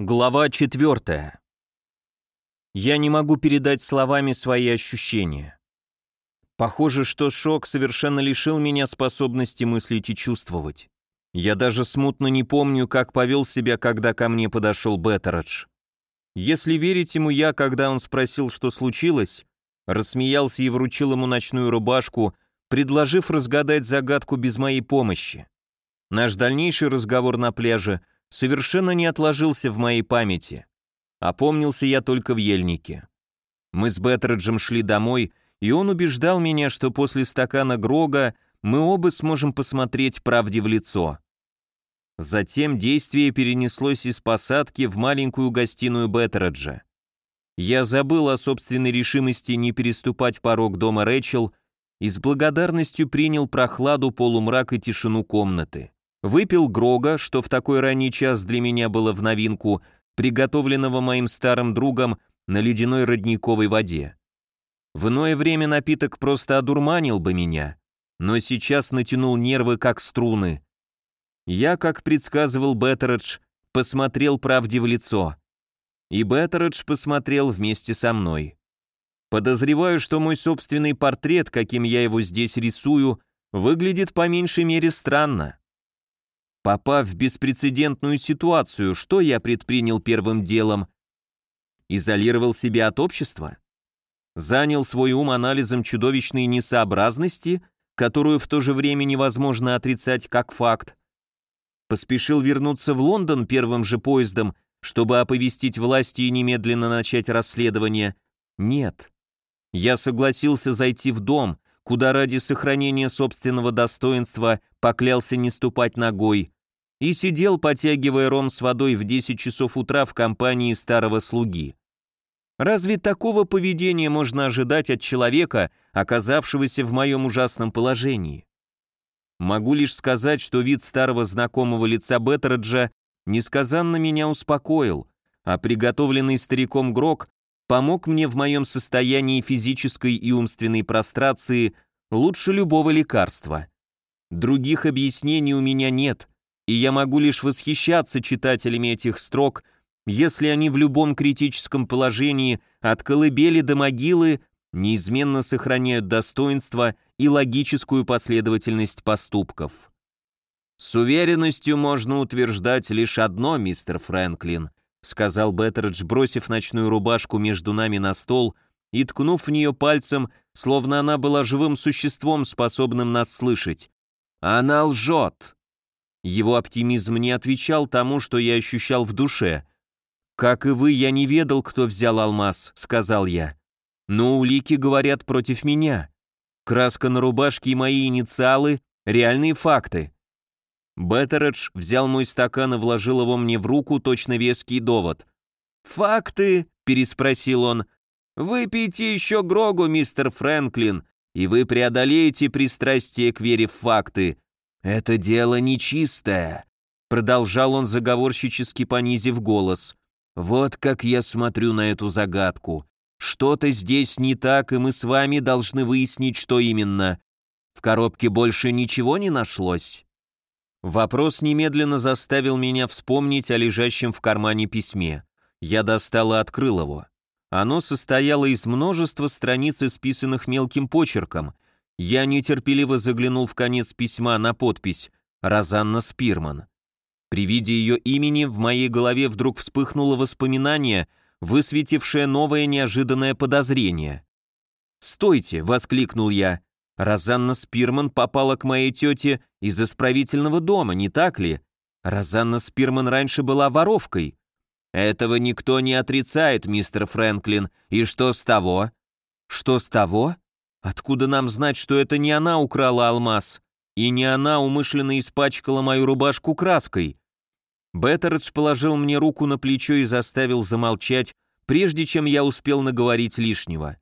Глава 4. Я не могу передать словами свои ощущения. Похоже, что шок совершенно лишил меня способности мыслить и чувствовать. Я даже смутно не помню, как повел себя, когда ко мне подошел Беттередж. Если верить ему, я, когда он спросил, что случилось, рассмеялся и вручил ему ночную рубашку, предложив разгадать загадку без моей помощи. Наш дальнейший разговор на пляже — совершенно не отложился в моей памяти. Опомнился я только в ельнике. Мы с Беттереджем шли домой, и он убеждал меня, что после стакана Грога мы оба сможем посмотреть правде в лицо. Затем действие перенеслось из посадки в маленькую гостиную Беттереджа. Я забыл о собственной решимости не переступать порог дома Рэчел и с благодарностью принял прохладу, полумрак и тишину комнаты. Выпил Грога, что в такой ранний час для меня было в новинку, приготовленного моим старым другом на ледяной родниковой воде. В иное время напиток просто одурманил бы меня, но сейчас натянул нервы как струны. Я, как предсказывал Беттередж, посмотрел правде в лицо. И Беттередж посмотрел вместе со мной. Подозреваю, что мой собственный портрет, каким я его здесь рисую, выглядит по меньшей мере странно. Попав в беспрецедентную ситуацию, что я предпринял первым делом? Изолировал себя от общества? Занял свой ум анализом чудовищной несообразности, которую в то же время невозможно отрицать как факт? Поспешил вернуться в Лондон первым же поездом, чтобы оповестить власти и немедленно начать расследование? Нет. Я согласился зайти в дом, куда ради сохранения собственного достоинства поклялся не ступать ногой, и сидел, потягивая ром с водой в 10 часов утра в компании старого слуги. Разве такого поведения можно ожидать от человека, оказавшегося в моем ужасном положении? Могу лишь сказать, что вид старого знакомого лица Беттереджа несказанно меня успокоил, а приготовленный стариком Грок помог мне в моем состоянии физической и умственной прострации лучше любого лекарства. Других объяснений у меня нет, и я могу лишь восхищаться читателями этих строк, если они в любом критическом положении от колыбели до могилы неизменно сохраняют достоинство и логическую последовательность поступков. С уверенностью можно утверждать лишь одно, мистер Фрэнклин, сказал Беттердж, бросив ночную рубашку между нами на стол и ткнув в нее пальцем, словно она была живым существом, способным нас слышать. «Она лжет!» Его оптимизм не отвечал тому, что я ощущал в душе. «Как и вы, я не ведал, кто взял алмаз», — сказал я. «Но улики говорят против меня. Краска на рубашке и мои инициалы — реальные факты. Беттередж взял мой стакан и вложил его мне в руку, точно веский довод. «Факты?» — переспросил он. «Выпейте еще Грогу, мистер Фрэнклин, и вы преодолеете пристрастие к вере в факты. Это дело нечистое», — продолжал он заговорщически понизив голос. «Вот как я смотрю на эту загадку. Что-то здесь не так, и мы с вами должны выяснить, что именно. В коробке больше ничего не нашлось?» Вопрос немедленно заставил меня вспомнить о лежащем в кармане письме. Я достал и открыл его. Оно состояло из множества страниц, исписанных мелким почерком. Я нетерпеливо заглянул в конец письма на подпись «Розанна Спирман». При виде ее имени в моей голове вдруг вспыхнуло воспоминание, высветившее новое неожиданное подозрение. «Стойте!» — воскликнул я. Розанна Спирман попала к моей тете из исправительного дома, не так ли? Розанна Спирман раньше была воровкой. Этого никто не отрицает, мистер Фрэнклин. И что с того? Что с того? Откуда нам знать, что это не она украла алмаз? И не она умышленно испачкала мою рубашку краской? Беттердж положил мне руку на плечо и заставил замолчать, прежде чем я успел наговорить лишнего.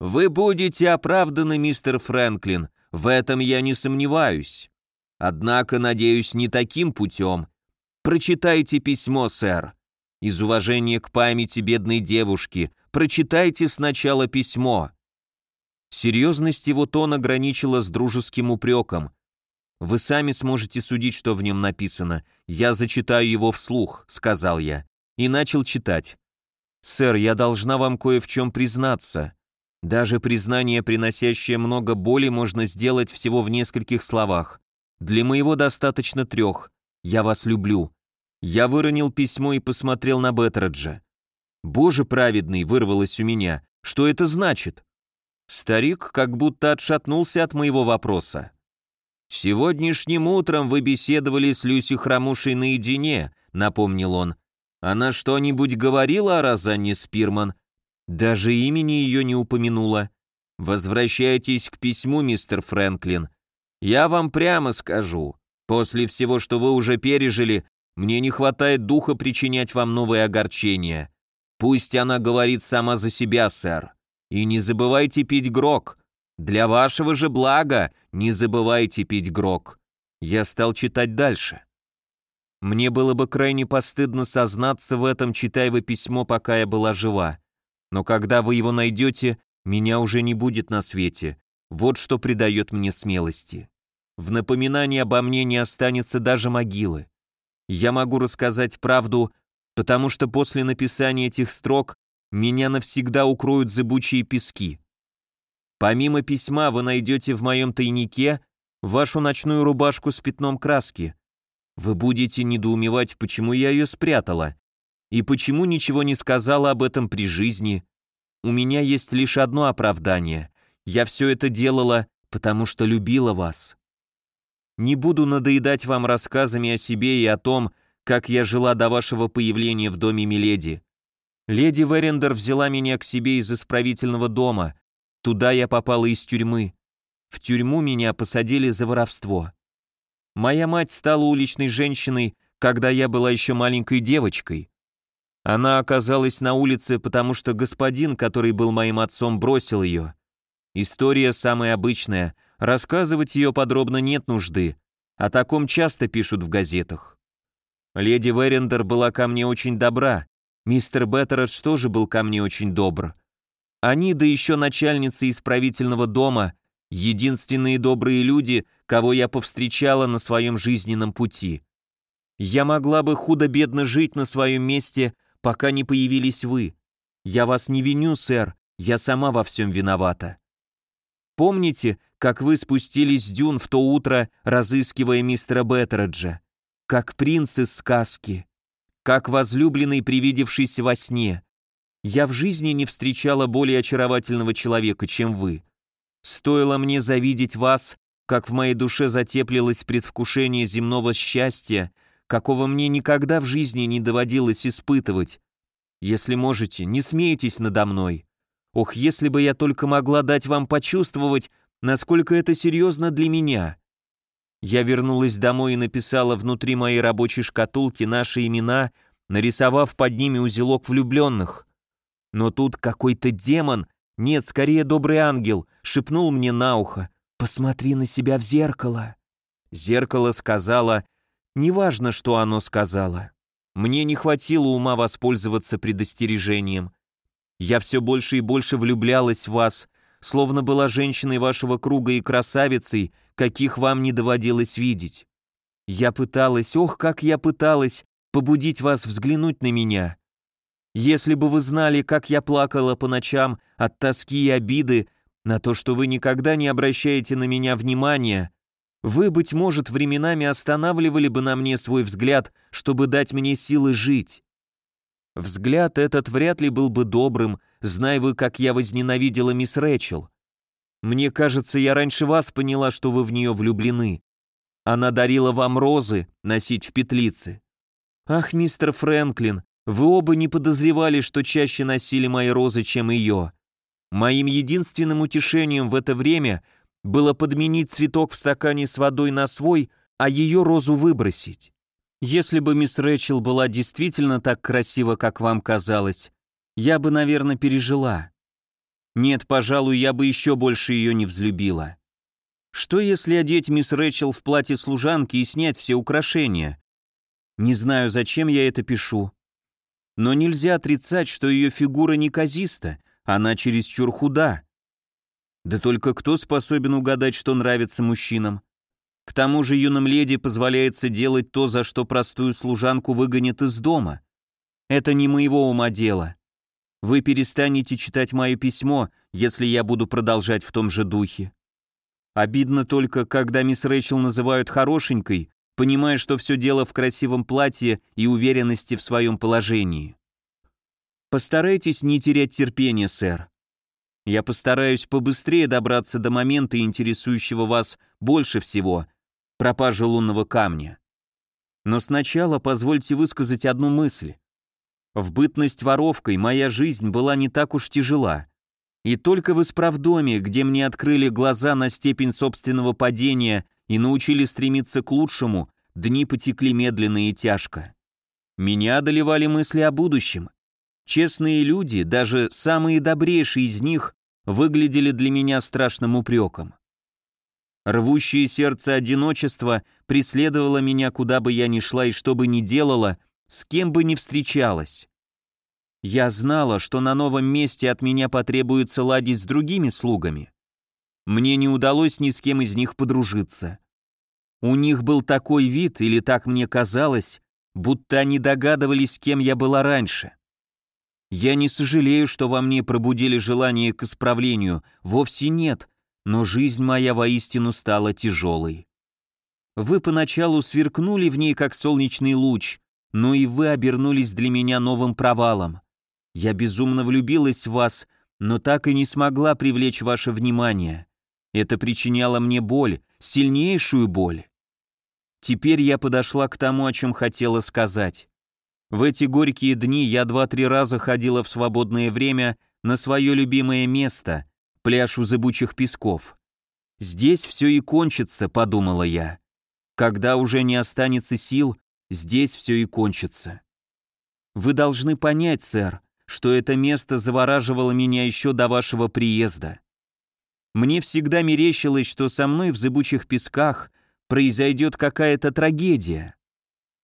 Вы будете оправданы, мистер Фрэнклин, в этом я не сомневаюсь. Однако, надеюсь, не таким путем. Прочитайте письмо, сэр. Из уважения к памяти бедной девушки, прочитайте сначала письмо. Серьезность его тона граничила с дружеским упреком. «Вы сами сможете судить, что в нем написано. Я зачитаю его вслух», — сказал я. и начал читать. «Сэр, я должна вам кое в чем признаться. Даже признание, приносящее много боли, можно сделать всего в нескольких словах. Для моего достаточно трех. Я вас люблю». Я выронил письмо и посмотрел на Беттереджа. «Боже праведный!» — вырвалось у меня. «Что это значит?» Старик как будто отшатнулся от моего вопроса. «Сегодняшним утром вы беседовали с Люси Храмушей наедине», — напомнил он. «Она что-нибудь говорила о Розанне Спирман?» Даже имени ее не упомянула. «Возвращайтесь к письму, мистер Фрэнклин. Я вам прямо скажу, после всего, что вы уже пережили, мне не хватает духа причинять вам новые огорчения. Пусть она говорит сама за себя, сэр. И не забывайте пить грок. Для вашего же блага не забывайте пить грок. Я стал читать дальше. Мне было бы крайне постыдно сознаться в этом, читая вы письмо, пока я была жива. Но когда вы его найдете, меня уже не будет на свете. Вот что придает мне смелости. В напоминании обо мне не останется даже могилы. Я могу рассказать правду, потому что после написания этих строк меня навсегда укроют зыбучие пески. Помимо письма вы найдете в моем тайнике вашу ночную рубашку с пятном краски. Вы будете недоумевать, почему я ее спрятала, и почему ничего не сказала об этом при жизни. У меня есть лишь одно оправдание. Я все это делала, потому что любила вас. Не буду надоедать вам рассказами о себе и о том, как я жила до вашего появления в доме Миледи. Леди Верендер взяла меня к себе из исправительного дома. Туда я попала из тюрьмы. В тюрьму меня посадили за воровство. Моя мать стала уличной женщиной, когда я была еще маленькой девочкой. Она оказалась на улице, потому что господин, который был моим отцом, бросил ее. История самая обычная, рассказывать ее подробно нет нужды, о таком часто пишут в газетах. Леди Верендер была ко мне очень добра, Мистер Беттередж тоже был ко мне очень добр. Они, да еще начальница исправительного дома, единственные добрые люди, кого я повстречала на своем жизненном пути. Я могла бы худо-бедно жить на своем месте, пока не появились вы. Я вас не виню, сэр, я сама во всем виновата. Помните, как вы спустились с дюн в то утро, разыскивая мистера Беттереджа? Как принц из сказки как возлюбленный, привидевшийся во сне. Я в жизни не встречала более очаровательного человека, чем вы. Стоило мне завидеть вас, как в моей душе затеплилось предвкушение земного счастья, какого мне никогда в жизни не доводилось испытывать. Если можете, не смейтесь надо мной. Ох, если бы я только могла дать вам почувствовать, насколько это серьезно для меня. Я вернулась домой и написала внутри моей рабочей шкатулки наши имена, нарисовав под ними узелок влюбленных. Но тут какой-то демон, нет, скорее добрый ангел, шепнул мне на ухо «Посмотри на себя в зеркало». Зеркало сказала «Неважно, что оно сказала». Мне не хватило ума воспользоваться предостережением. Я все больше и больше влюблялась в вас, словно была женщиной вашего круга и красавицей, каких вам не доводилось видеть. Я пыталась, ох, как я пыталась, побудить вас взглянуть на меня. Если бы вы знали, как я плакала по ночам от тоски и обиды на то, что вы никогда не обращаете на меня внимания, вы, быть может, временами останавливали бы на мне свой взгляд, чтобы дать мне силы жить. Взгляд этот вряд ли был бы добрым, зная вы, как я возненавидела мисс Рэчел. Мне кажется, я раньше вас поняла, что вы в нее влюблены. Она дарила вам розы носить в петлице. Ах, мистер Фрэнклин, вы оба не подозревали, что чаще носили мои розы, чем ее. Моим единственным утешением в это время было подменить цветок в стакане с водой на свой, а ее розу выбросить. Если бы мисс Рэчел была действительно так красива, как вам казалось, я бы, наверное, пережила. Нет, пожалуй, я бы еще больше ее не взлюбила. Что если одеть мисс Рэчел в платье служанки и снять все украшения? Не знаю, зачем я это пишу. Но нельзя отрицать, что ее фигура неказиста, она чересчур худа. Да только кто способен угадать, что нравится мужчинам? К тому же юным леди позволяется делать то, за что простую служанку выгонят из дома. Это не моего ума дело. Вы перестанете читать мое письмо, если я буду продолжать в том же духе. Обидно только, когда мисс Рэйчел называют хорошенькой, понимая, что все дело в красивом платье и уверенности в своем положении. Постарайтесь не терять терпения, сэр. Я постараюсь побыстрее добраться до момента, интересующего вас больше всего — пропажи лунного камня. Но сначала позвольте высказать одну мысль. В бытность воровкой моя жизнь была не так уж тяжела. И только в исправдоме, где мне открыли глаза на степень собственного падения и научили стремиться к лучшему, дни потекли медленно и тяжко. Меня одолевали мысли о будущем. Честные люди, даже самые добрейшие из них, выглядели для меня страшным упреком. Рвущее сердце одиночества преследовало меня, куда бы я ни шла и что бы ни делала, с кем бы ни встречалась. Я знала, что на новом месте от меня потребуется ладить с другими слугами. Мне не удалось ни с кем из них подружиться. У них был такой вид, или так мне казалось, будто они догадывались, кем я была раньше. Я не сожалею, что во мне пробудили желание к исправлению, вовсе нет, но жизнь моя воистину стала тяжелой. Вы поначалу сверкнули в ней, как солнечный луч, но и вы обернулись для меня новым провалом. Я безумно влюбилась в вас, но так и не смогла привлечь ваше внимание. Это причиняло мне боль, сильнейшую боль. Теперь я подошла к тому, о чем хотела сказать. В эти горькие дни я два-три раза ходила в свободное время на свое любимое место, пляж у зыбучих песков. «Здесь все и кончится», — подумала я. «Когда уже не останется сил, здесь все и кончится». Вы должны понять, сэр, что это место завораживало меня еще до вашего приезда. Мне всегда мерещилось, что со мной в зыбучих песках произойдет какая-то трагедия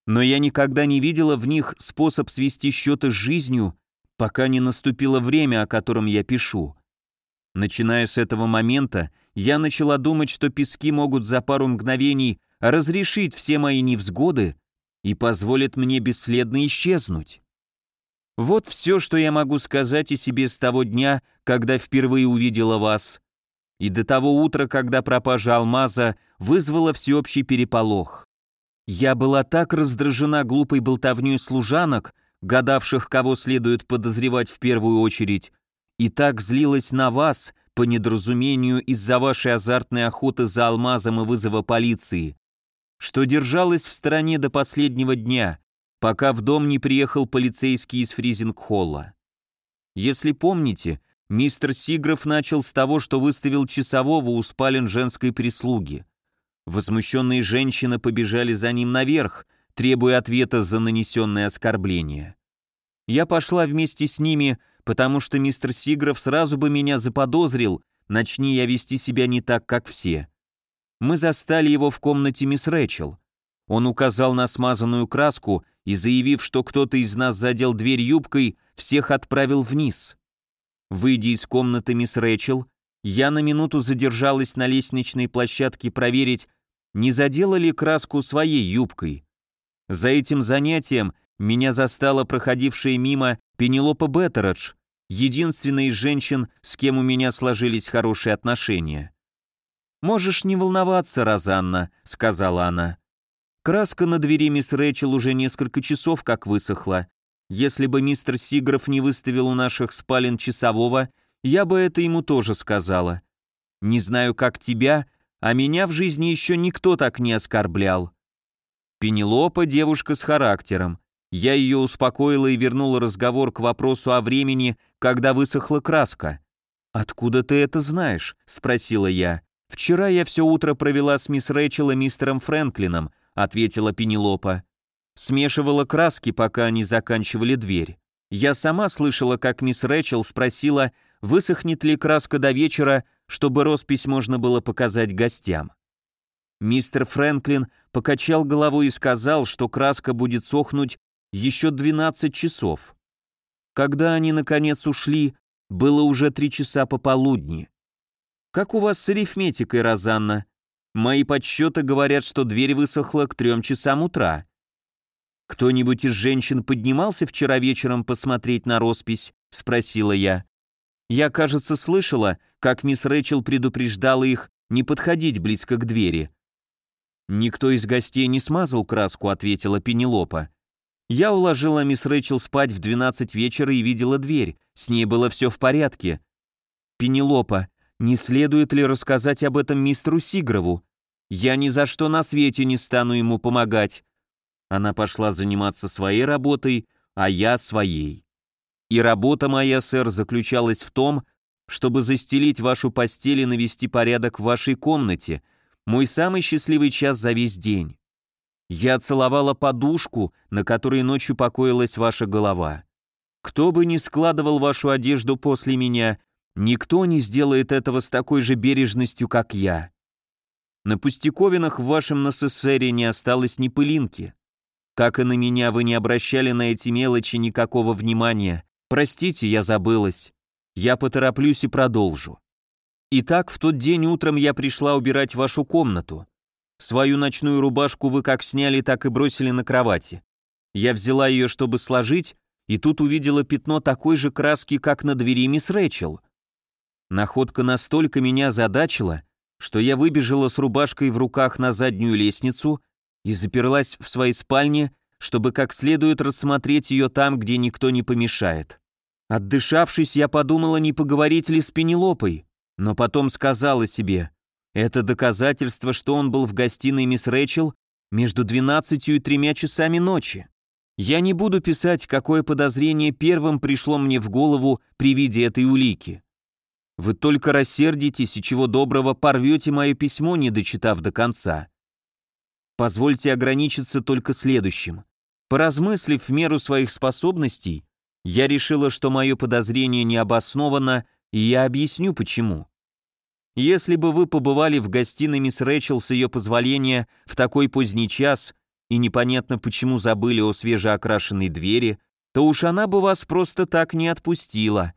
но я никогда не видела в них способ свести счеты с жизнью, пока не наступило время, о котором я пишу. Начиная с этого момента, я начала думать, что пески могут за пару мгновений разрешить все мои невзгоды и позволят мне бесследно исчезнуть. Вот все, что я могу сказать о себе с того дня, когда впервые увидела вас, и до того утра, когда пропажа алмаза вызвала всеобщий переполох. Я была так раздражена глупой болтовней служанок, гадавших, кого следует подозревать в первую очередь, и так злилась на вас, по недоразумению из-за вашей азартной охоты за алмазом и вызова полиции, что держалась в стороне до последнего дня, пока в дом не приехал полицейский из Фризинг-холла. Если помните, мистер Сигров начал с того, что выставил часового у спален женской прислуги. Возмущенные женщины побежали за ним наверх, требуя ответа за нанесенное оскорбление. Я пошла вместе с ними, потому что мистер Сигров сразу бы меня заподозрил, начни я вести себя не так, как все. Мы застали его в комнате мисс Рэчел. Он указал на смазанную краску и, заявив, что кто-то из нас задел дверь юбкой, всех отправил вниз. Выйдя из комнаты мисс Рэчел, я на минуту задержалась на лестничной площадке проверить, не задела ли краску своей юбкой. За этим занятием меня застала проходившая мимо Пенелопа Беттередж, единственная из женщин, с кем у меня сложились хорошие отношения. «Можешь не волноваться, Розанна», — сказала она. «Краска на двери мисс Рэчел уже несколько часов как высохла. Если бы мистер Сигров не выставил у наших спален часового, я бы это ему тоже сказала. Не знаю, как тебя, а меня в жизни еще никто так не оскорблял. Пенелопа девушка с характером. Я ее успокоила и вернула разговор к вопросу о времени, когда высохла краска. «Откуда ты это знаешь?» — спросила я. «Вчера я все утро провела с мисс Рэчел и мистером Фрэнклином», — ответила Пенелопа. Смешивала краски, пока они заканчивали дверь. Я сама слышала, как мисс Рэчел спросила, высохнет ли краска до вечера, чтобы роспись можно было показать гостям. Мистер Фрэнклин покачал головой и сказал, что краска будет сохнуть еще 12 часов. Когда они, наконец, ушли, было уже три часа пополудни. «Как у вас с арифметикой, Розанна? Мои подсчеты говорят, что дверь высохла к трем часам утра». «Кто-нибудь из женщин поднимался вчера вечером посмотреть на роспись?» — спросила я. Я, кажется, слышала, как мисс Рэчел предупреждала их не подходить близко к двери. «Никто из гостей не смазал краску», — ответила Пенелопа. «Я уложила мисс Рэчел спать в 12 вечера и видела дверь. С ней было все в порядке». «Пенелопа, не следует ли рассказать об этом мистеру Сигрову? Я ни за что на свете не стану ему помогать». Она пошла заниматься своей работой, а я своей. И работа моя, сэр, заключалась в том, чтобы застелить вашу постель и навести порядок в вашей комнате. Мой самый счастливый час за весь день. Я целовала подушку, на которой ночью покоилась ваша голова. Кто бы ни складывал вашу одежду после меня, никто не сделает этого с такой же бережностью, как я. На пустяковинах в вашем НССРе не осталось ни пылинки. Как и на меня, вы не обращали на эти мелочи никакого внимания. Простите, я забылась. Я потороплюсь и продолжу. Итак, в тот день утром я пришла убирать вашу комнату. Свою ночную рубашку вы как сняли, так и бросили на кровати. Я взяла ее, чтобы сложить, и тут увидела пятно такой же краски, как на двери мисс Рэчел. Находка настолько меня задачила, что я выбежала с рубашкой в руках на заднюю лестницу и заперлась в своей спальне, чтобы как следует рассмотреть ее там, где никто не помешает. Отдышавшись, я подумала, не поговорить ли с Пенелопой, но потом сказала себе, это доказательство, что он был в гостиной мисс Рэчел между двенадцатью и тремя часами ночи. Я не буду писать, какое подозрение первым пришло мне в голову при виде этой улики. Вы только рассердитесь и чего доброго порвете мое письмо, не дочитав до конца. Позвольте ограничиться только следующим. Поразмыслив в меру своих способностей, я решила, что мое подозрение не обосновано, и я объясню почему. Если бы вы побывали в гостиной мисс Рэчел с ее позволения в такой поздний час и непонятно почему забыли о свежеокрашенной двери, то уж она бы вас просто так не отпустила.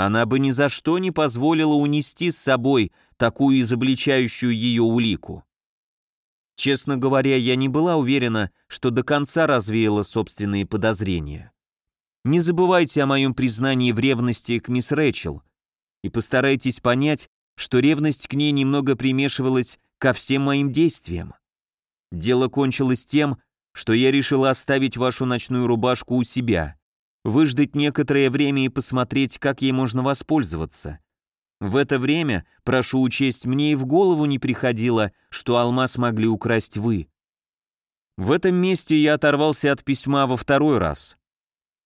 Она бы ни за что не позволила унести с собой такую изобличающую ее улику. Честно говоря, я не была уверена, что до конца развеяла собственные подозрения. Не забывайте о моем признании в ревности к мисс Рэчел и постарайтесь понять, что ревность к ней немного примешивалась ко всем моим действиям. Дело кончилось тем, что я решила оставить вашу ночную рубашку у себя, выждать некоторое время и посмотреть, как ей можно воспользоваться. В это время, прошу учесть, мне и в голову не приходило, что алмаз могли украсть вы. В этом месте я оторвался от письма во второй раз.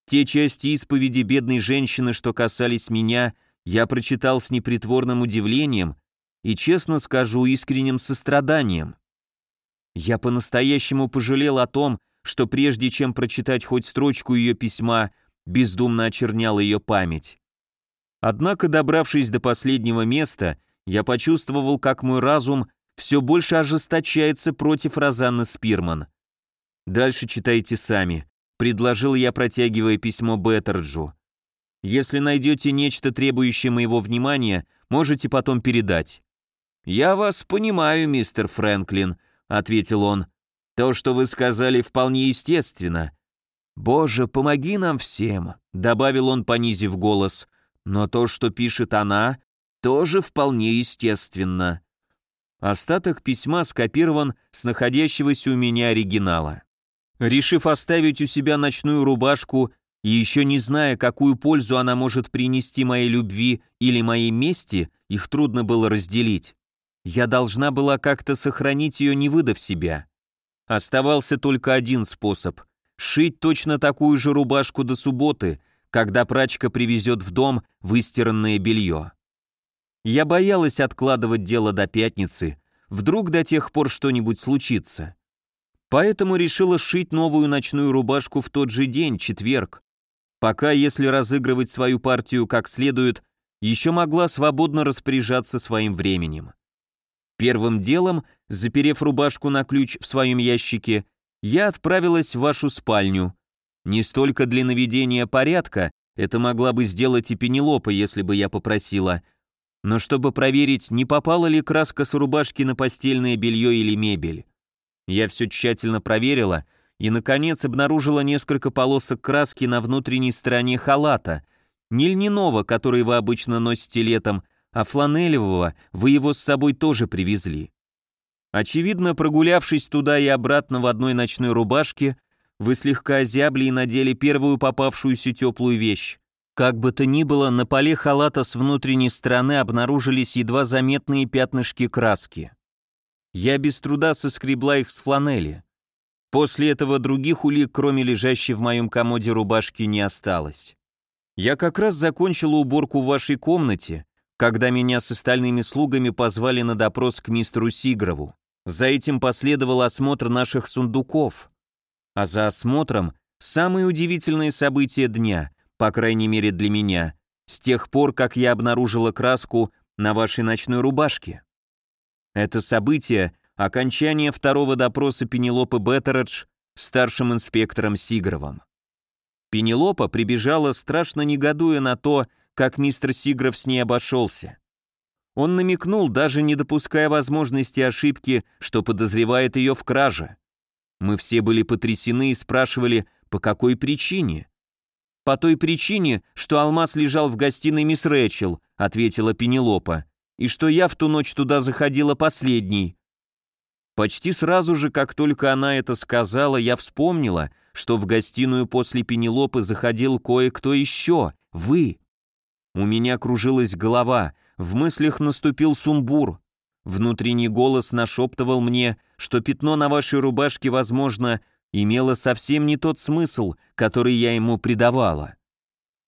Те части исповеди бедной женщины, что касались меня, я прочитал с непритворным удивлением и, честно скажу, искренним состраданием. Я по-настоящему пожалел о том, что прежде чем прочитать хоть строчку ее письма, бездумно очернял ее память. Однако, добравшись до последнего места, я почувствовал, как мой разум все больше ожесточается против Розанны Спирман. Дальше читайте сами, предложил я, протягивая письмо Беттерджу. Если найдете нечто, требующее моего внимания, можете потом передать. «Я вас понимаю, мистер Фрэнклин», — ответил он. «То, что вы сказали, вполне естественно». «Боже, помоги нам всем», — добавил он, понизив голос. Но то, что пишет она, тоже вполне естественно. Остаток письма скопирован с находящегося у меня оригинала. Решив оставить у себя ночную рубашку и еще не зная, какую пользу она может принести моей любви или моей мести, их трудно было разделить. Я должна была как-то сохранить ее, не выдав себя. Оставался только один способ — шить точно такую же рубашку до субботы — когда прачка привезет в дом выстиранное белье. Я боялась откладывать дело до пятницы, вдруг до тех пор что-нибудь случится. Поэтому решила сшить новую ночную рубашку в тот же день, четверг. Пока, если разыгрывать свою партию как следует, еще могла свободно распоряжаться своим временем. Первым делом, заперев рубашку на ключ в своем ящике, я отправилась в вашу спальню, не столько для наведения порядка, это могла бы сделать и Пенелопа, если бы я попросила, но чтобы проверить, не попала ли краска с рубашки на постельное белье или мебель. Я все тщательно проверила и, наконец, обнаружила несколько полосок краски на внутренней стороне халата, не льняного, который вы обычно носите летом, а фланелевого вы его с собой тоже привезли. Очевидно, прогулявшись туда и обратно в одной ночной рубашке, вы слегка озябли и надели первую попавшуюся теплую вещь. Как бы то ни было, на поле халата с внутренней стороны обнаружились едва заметные пятнышки краски. Я без труда соскребла их с фланели. После этого других улик, кроме лежащей в моем комоде рубашки, не осталось. Я как раз закончила уборку в вашей комнате, когда меня с остальными слугами позвали на допрос к мистеру Сигрову. За этим последовал осмотр наших сундуков. А за осмотром самые удивительные события дня, по крайней мере для меня, с тех пор, как я обнаружила краску на вашей ночной рубашке. Это событие — окончание второго допроса Пенелопы Беттередж старшим инспектором Сигровым. Пенелопа прибежала, страшно негодуя на то, как мистер Сигров с ней обошелся. Он намекнул, даже не допуская возможности ошибки, что подозревает ее в краже. Мы все были потрясены и спрашивали, по какой причине. «По той причине, что алмаз лежал в гостиной мисс Рэчел», ответила Пенелопа и что я в ту ночь туда заходила последней. Почти сразу же, как только она это сказала, я вспомнила, что в гостиную после Пенелопы заходил кое-кто еще, вы. У меня кружилась голова, в мыслях наступил сумбур. Внутренний голос нашептывал мне, что пятно на вашей рубашке, возможно, имело совсем не тот смысл, который я ему придавала.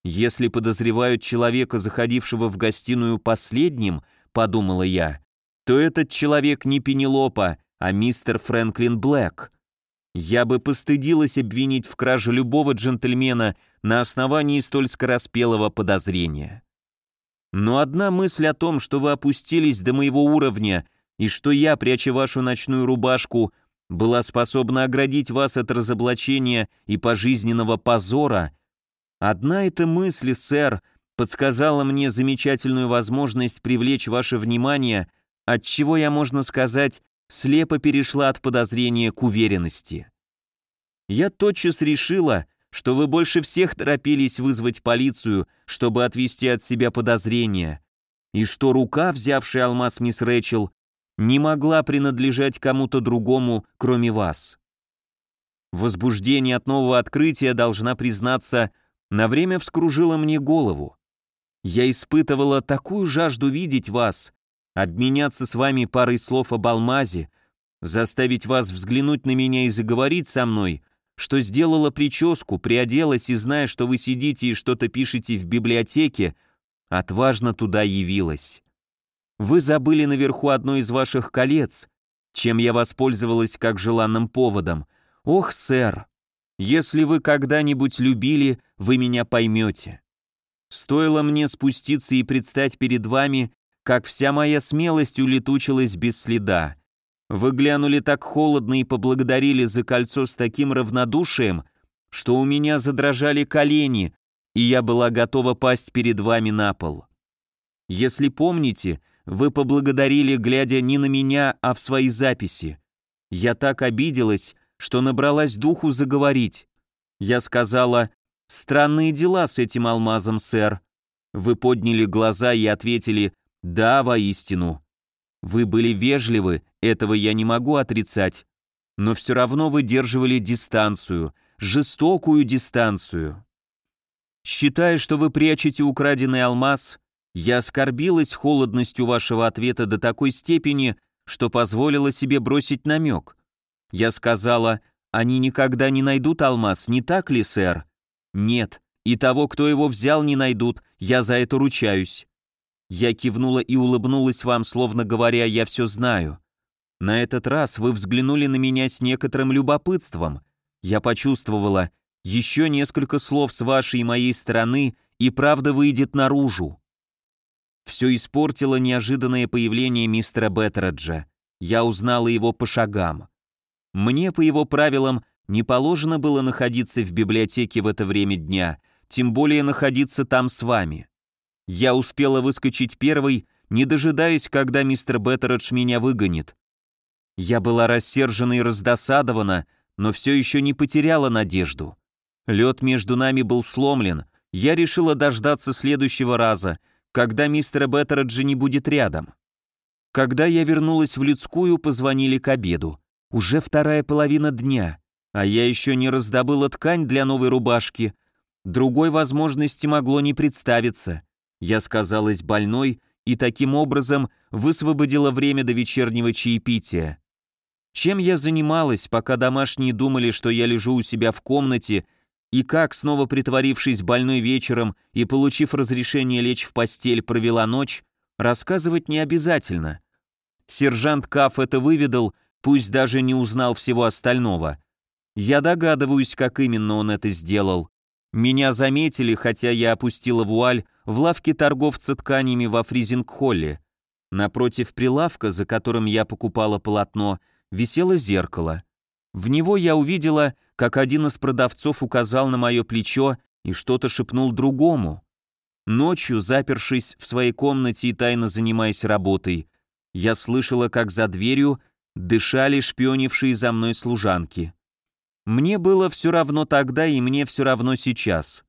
Если подозревают человека, заходившего в гостиную последним, подумала я, то этот человек не Пенелопа, а мистер Фрэнклин Блэк. Я бы постыдилась обвинить в краже любого джентльмена на основании столь скороспелого подозрения. Но одна мысль о том, что вы опустились до моего уровня и что я, пряча вашу ночную рубашку, была способна оградить вас от разоблачения и пожизненного позора, одна эта мысль, сэр, подсказала мне замечательную возможность привлечь ваше внимание, от чего я, можно сказать, слепо перешла от подозрения к уверенности. Я тотчас решила, что вы больше всех торопились вызвать полицию, чтобы отвести от себя подозрения, и что рука, взявшая алмаз мисс Рэчел, не могла принадлежать кому-то другому, кроме вас. Возбуждение от нового открытия, должна признаться, на время вскружило мне голову. Я испытывала такую жажду видеть вас, обменяться с вами парой слов об алмазе, заставить вас взглянуть на меня и заговорить со мной, что сделала прическу, приоделась и, зная, что вы сидите и что-то пишете в библиотеке, отважно туда явилась. Вы забыли наверху одно из ваших колец, чем я воспользовалась как желанным поводом. Ох, сэр, если вы когда-нибудь любили, вы меня поймете. Стоило мне спуститься и предстать перед вами, как вся моя смелость улетучилась без следа. Вы глянули так холодно и поблагодарили за кольцо с таким равнодушием, что у меня задрожали колени, и я была готова пасть перед вами на пол. Если помните, вы поблагодарили, глядя не на меня, а в свои записи. Я так обиделась, что набралась духу заговорить. Я сказала, «Странные дела с этим алмазом, сэр». Вы подняли глаза и ответили «Да, воистину». Вы были вежливы, этого я не могу отрицать, но все равно выдерживали дистанцию, жестокую дистанцию. Считая, что вы прячете украденный алмаз, я оскорбилась холодностью вашего ответа до такой степени, что позволила себе бросить намек. Я сказала, они никогда не найдут алмаз, не так ли, сэр? Нет, и того, кто его взял, не найдут, я за это ручаюсь. Я кивнула и улыбнулась вам, словно говоря, я все знаю. На этот раз вы взглянули на меня с некоторым любопытством. Я почувствовала, еще несколько слов с вашей и моей стороны, и правда выйдет наружу. Все испортило неожиданное появление мистера Беттераджа. Я узнала его по шагам. Мне, по его правилам, не положено было находиться в библиотеке в это время дня, тем более находиться там с вами. Я успела выскочить первой, не дожидаясь, когда мистер Беттередж меня выгонит. Я была рассержена и раздосадована, но все еще не потеряла надежду. Лед между нами был сломлен, я решила дождаться следующего раза, когда мистера Беттераджа не будет рядом. Когда я вернулась в людскую, позвонили к обеду. Уже вторая половина дня, а я еще не раздобыла ткань для новой рубашки. Другой возможности могло не представиться. Я сказалась больной и таким образом высвободила время до вечернего чаепития. Чем я занималась, пока домашние думали, что я лежу у себя в комнате, и как, снова притворившись больной вечером и получив разрешение лечь в постель, провела ночь, рассказывать не обязательно. Сержант Каф это выведал, пусть даже не узнал всего остального. Я догадываюсь, как именно он это сделал. Меня заметили, хотя я опустила вуаль в лавке торговца тканями во фризинг-холле. Напротив прилавка, за которым я покупала полотно, висело зеркало. В него я увидела, как один из продавцов указал на мое плечо и что-то шепнул другому. Ночью, запершись в своей комнате и тайно занимаясь работой, я слышала, как за дверью дышали шпионившие за мной служанки. Мне было все равно тогда и мне все равно сейчас.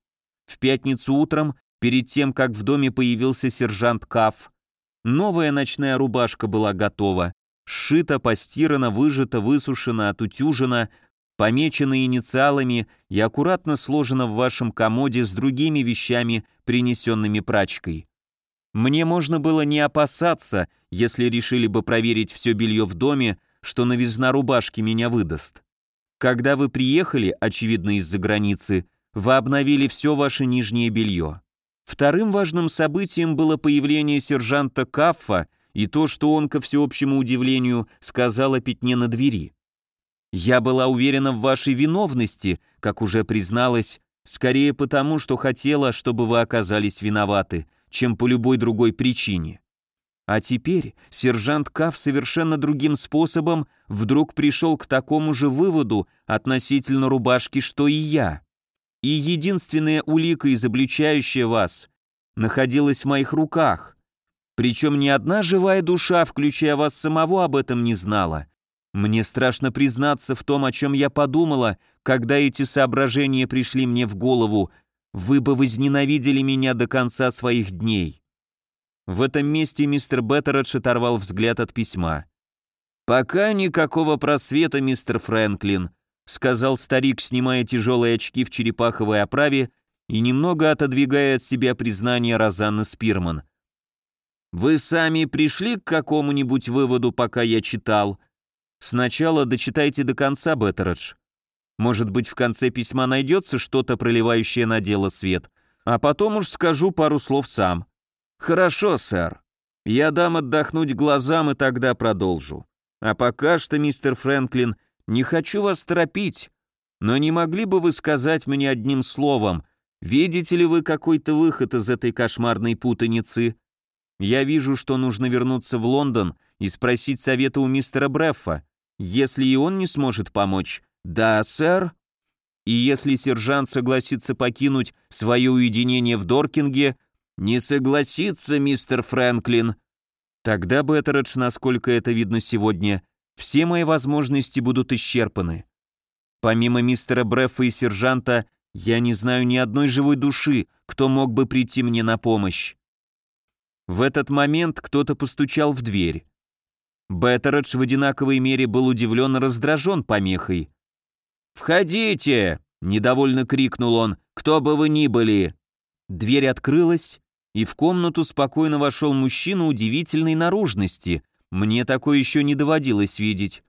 В пятницу утром, перед тем, как в доме появился сержант Каф, новая ночная рубашка была готова, сшита, постирана, выжата, высушена, отутюжена, помечена инициалами и аккуратно сложена в вашем комоде с другими вещами, принесенными прачкой. Мне можно было не опасаться, если решили бы проверить все белье в доме, что новизна рубашки меня выдаст. Когда вы приехали, очевидно из-за границы, вы обновили все ваше нижнее белье. Вторым важным событием было появление сержанта Каффа и то, что он, ко всеобщему удивлению, сказал о пятне на двери. Я была уверена в вашей виновности, как уже призналась, скорее потому, что хотела, чтобы вы оказались виноваты, чем по любой другой причине. А теперь сержант Каф совершенно другим способом вдруг пришел к такому же выводу относительно рубашки, что и я. И единственная улика, изобличающая вас, находилась в моих руках. Причем ни одна живая душа, включая вас самого, об этом не знала. Мне страшно признаться в том, о чем я подумала, когда эти соображения пришли мне в голову, вы бы возненавидели меня до конца своих дней». В этом месте мистер Беттередж оторвал взгляд от письма. «Пока никакого просвета, мистер Фрэнклин», сказал старик, снимая тяжелые очки в черепаховой оправе и немного отодвигая от себя признание Розанны Спирман. «Вы сами пришли к какому-нибудь выводу, пока я читал? Сначала дочитайте до конца, Беттередж. Может быть, в конце письма найдется что-то, проливающее на дело свет, а потом уж скажу пару слов сам. Хорошо, сэр. Я дам отдохнуть глазам и тогда продолжу. А пока что, мистер Фрэнклин, не хочу вас торопить, но не могли бы вы сказать мне одним словом, видите ли вы какой-то выход из этой кошмарной путаницы? Я вижу, что нужно вернуться в Лондон и спросить совета у мистера Бреффа. Если и он не сможет помочь, «Да, сэр». И если сержант согласится покинуть свое уединение в Доркинге, не согласится, мистер Фрэнклин, тогда, Беттередж, насколько это видно сегодня, все мои возможности будут исчерпаны. Помимо мистера Бреффа и сержанта, я не знаю ни одной живой души, кто мог бы прийти мне на помощь. В этот момент кто-то постучал в дверь. Беттередж в одинаковой мере был удивлен и раздражен помехой. «Входите!» — недовольно крикнул он, «кто бы вы ни были!» Дверь открылась, и в комнату спокойно вошел мужчина удивительной наружности. Мне такое еще не доводилось видеть.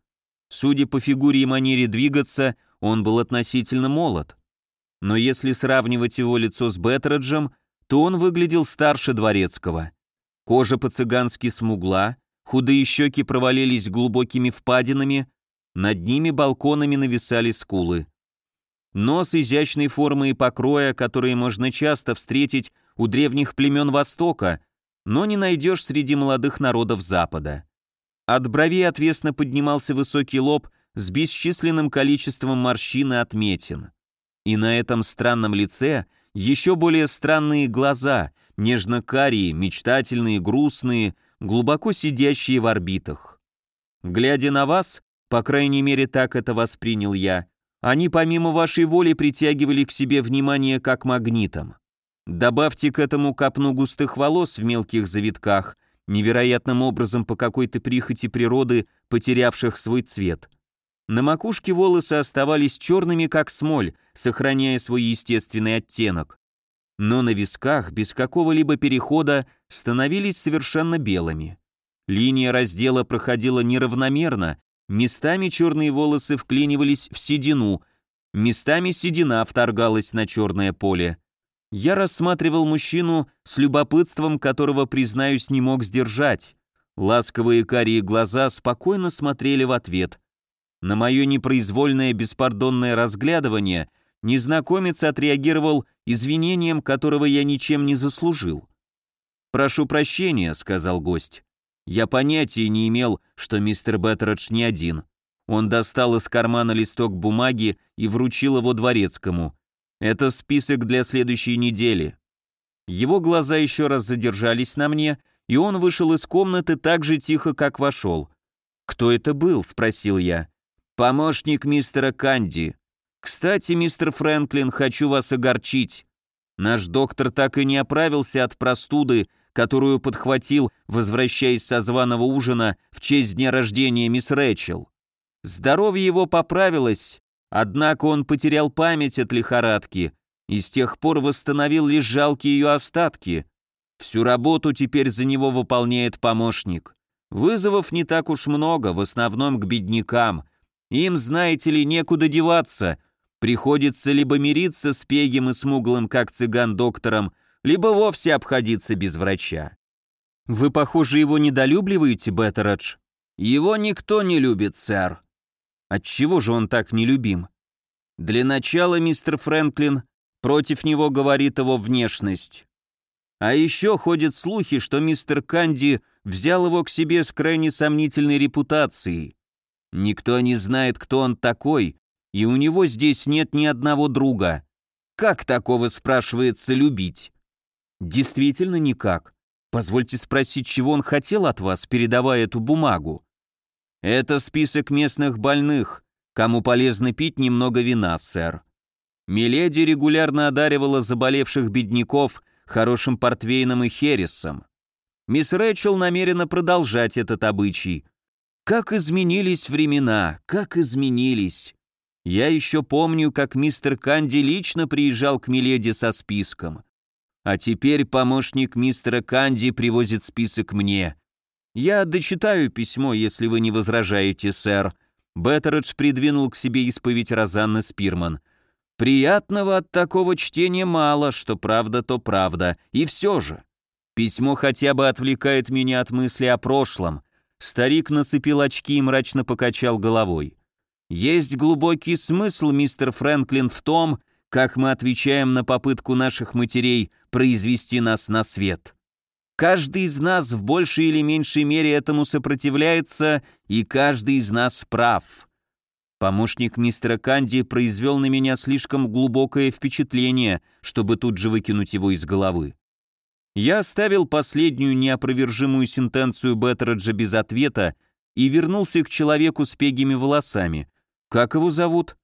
Судя по фигуре и манере двигаться, он был относительно молод. Но если сравнивать его лицо с Беттереджем, то он выглядел старше дворецкого. Кожа по-цыгански смугла, худые щеки провалились глубокими впадинами, над ними балконами нависали скулы. Нос изящной формы и покроя, которые можно часто встретить у древних племен Востока, но не найдешь среди молодых народов Запада. От бровей отвесно поднимался высокий лоб с бесчисленным количеством морщин и отметин. И на этом странном лице еще более странные глаза, нежно-карие, мечтательные, грустные, глубоко сидящие в орбитах. Глядя на вас, по крайней мере так это воспринял я. Они помимо вашей воли притягивали к себе внимание как магнитом. Добавьте к этому копну густых волос в мелких завитках, невероятным образом по какой-то прихоти природы, потерявших свой цвет. На макушке волосы оставались черными, как смоль, сохраняя свой естественный оттенок. Но на висках, без какого-либо перехода, становились совершенно белыми. Линия раздела проходила неравномерно, местами черные волосы вклинивались в седину, местами седина вторгалась на черное поле. Я рассматривал мужчину с любопытством, которого, признаюсь, не мог сдержать. Ласковые карие глаза спокойно смотрели в ответ. На мое непроизвольное беспардонное разглядывание незнакомец отреагировал извинением, которого я ничем не заслужил. «Прошу прощения», — сказал гость. «Я понятия не имел, что мистер Беттередж не один». Он достал из кармана листок бумаги и вручил его дворецкому. Это список для следующей недели. Его глаза еще раз задержались на мне, и он вышел из комнаты так же тихо, как вошел. «Кто это был?» — спросил я. «Помощник мистера Канди. Кстати, мистер Фрэнклин, хочу вас огорчить. Наш доктор так и не оправился от простуды, которую подхватил, возвращаясь со званого ужина в честь дня рождения мисс Рэчел. Здоровье его поправилось, Однако он потерял память от лихорадки и с тех пор восстановил лишь жалкие ее остатки. Всю работу теперь за него выполняет помощник. Вызовов не так уж много, в основном к беднякам. Им, знаете ли, некуда деваться. Приходится либо мириться с пегим и смуглым, как цыган-доктором, либо вовсе обходиться без врача. Вы, похоже, его недолюбливаете, Беттередж? Его никто не любит, сэр. Отчего же он так нелюбим? Для начала, мистер Фрэнклин, против него говорит его внешность. А еще ходят слухи, что мистер Канди взял его к себе с крайне сомнительной репутацией. Никто не знает, кто он такой, и у него здесь нет ни одного друга. Как такого, спрашивается, любить? Действительно никак. Позвольте спросить, чего он хотел от вас, передавая эту бумагу. Это список местных больных, кому полезно пить немного вина, сэр. Миледи регулярно одаривала заболевших бедняков хорошим портвейном и хересом. Мисс Рэчел намерена продолжать этот обычай. Как изменились времена, как изменились. Я еще помню, как мистер Канди лично приезжал к Миледи со списком. А теперь помощник мистера Канди привозит список мне. «Я дочитаю письмо, если вы не возражаете, сэр». Беттередж придвинул к себе исповедь Розанны Спирман. «Приятного от такого чтения мало, что правда, то правда. И все же. Письмо хотя бы отвлекает меня от мысли о прошлом». Старик нацепил очки и мрачно покачал головой. «Есть глубокий смысл, мистер Фрэнклин, в том, как мы отвечаем на попытку наших матерей произвести нас на свет. Каждый из нас в большей или меньшей мере этому сопротивляется, и каждый из нас прав. Помощник мистера Канди произвел на меня слишком глубокое впечатление, чтобы тут же выкинуть его из головы. Я оставил последнюю неопровержимую сентенцию Беттереджа без ответа и вернулся к человеку с пегими волосами. «Как его зовут?»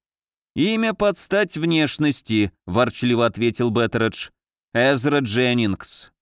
«Имя под стать внешности», — ворчливо ответил Беттередж. «Эзра Дженнингс».